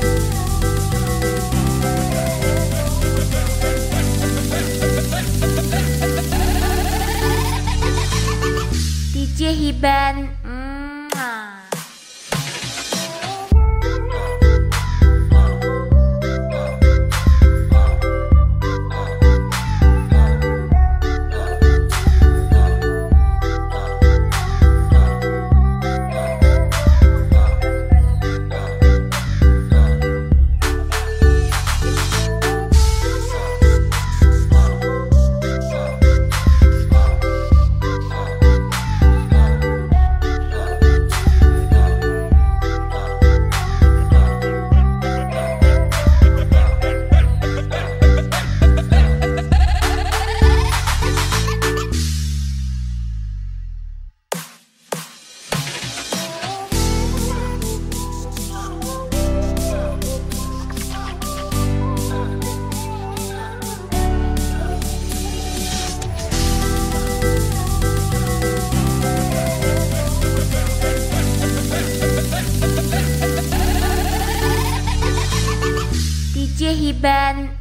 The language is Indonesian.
DJ Hiban. Hiban.